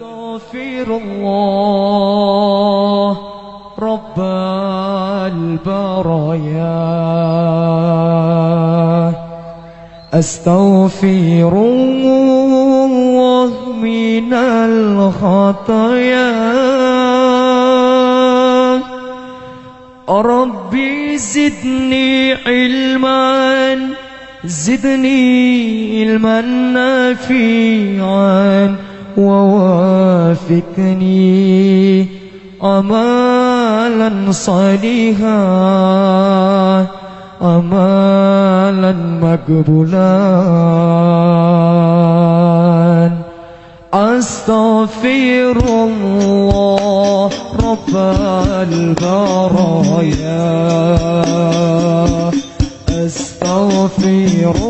أستغفر الله. رب البرايا. أستغفر الله من الخطايا. ربي زدني علما. زدني علما نافعا. ووافقني أمالا صالحا أمالا مقبولا. أستغفر الله رب البرايا. أستغفر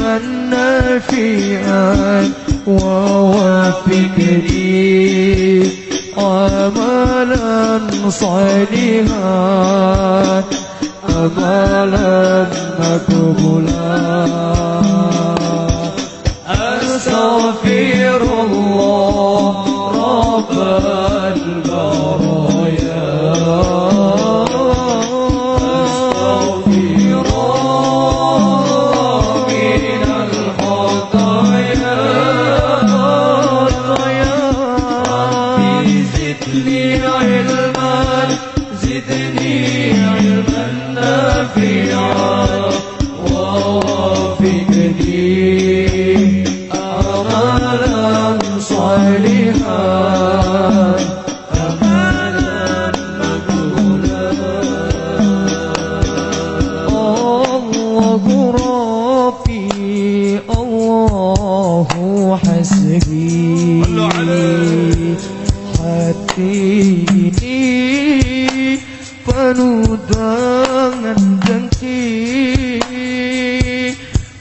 منا فيها ووفقني أملا صالحا أملا مقبولا. أستغفر penuh dengan dengki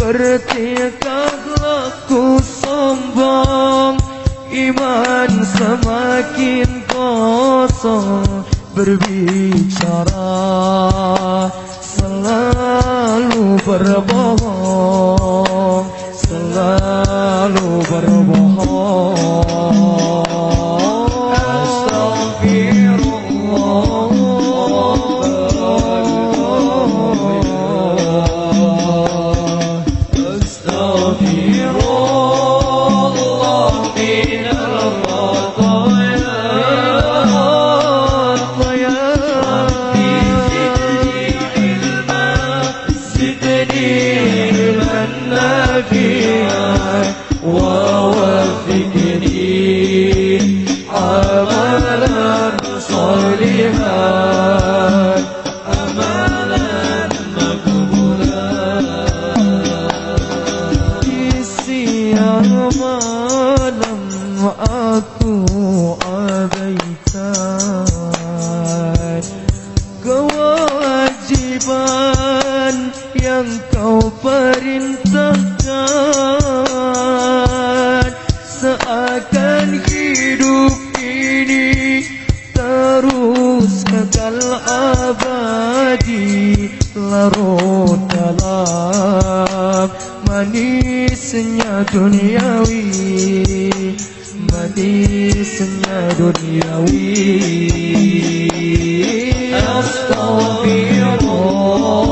Bertikahlah ku sombong Iman semakin kosong. Berbicara selalu berbohong malam aku abaikan kewajiban yang kau perintahkan. Seakan hidup ini terus kekal abadi larut dalam manisnya duniawi manisnya duniawi. Astagfirullah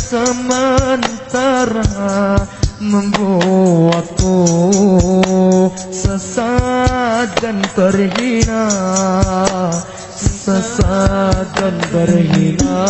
sementara membuatku sesat dan terhina sesat dan terhina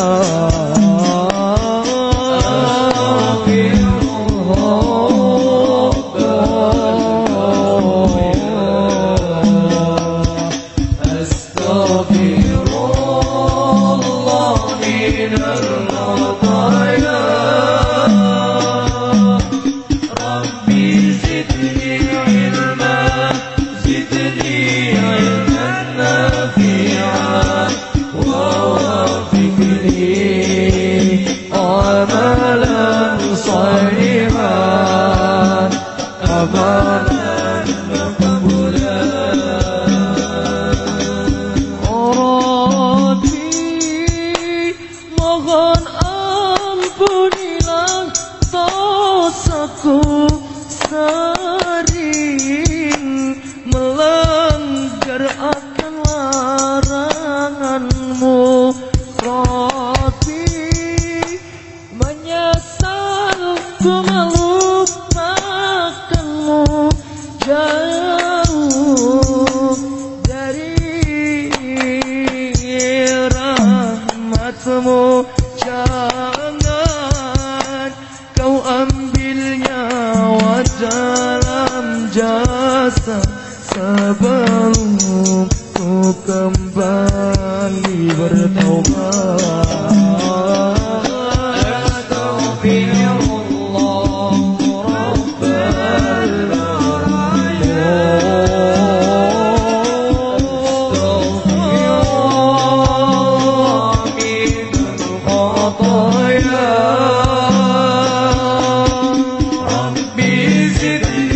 did you?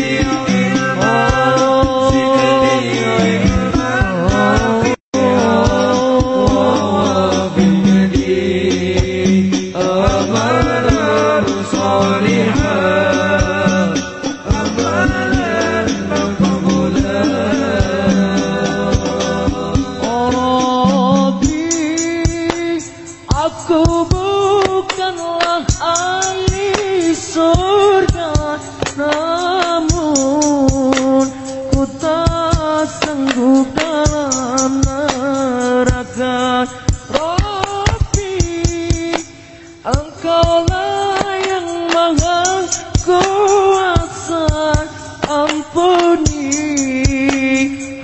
Dalam neraka. Rabbi, Engkaulah yang maha kuasa, ampuni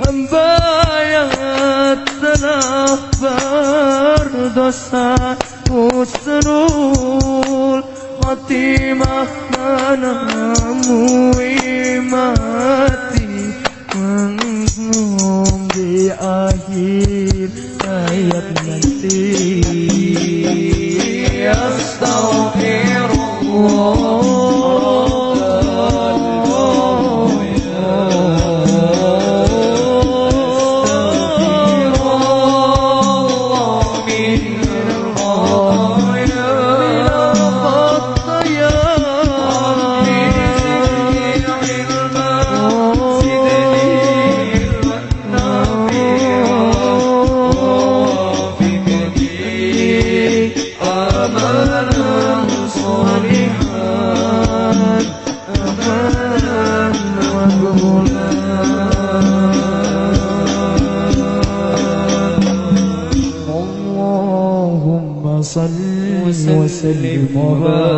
hamba yang telah berdosa. Husnul khatimah You. القبائل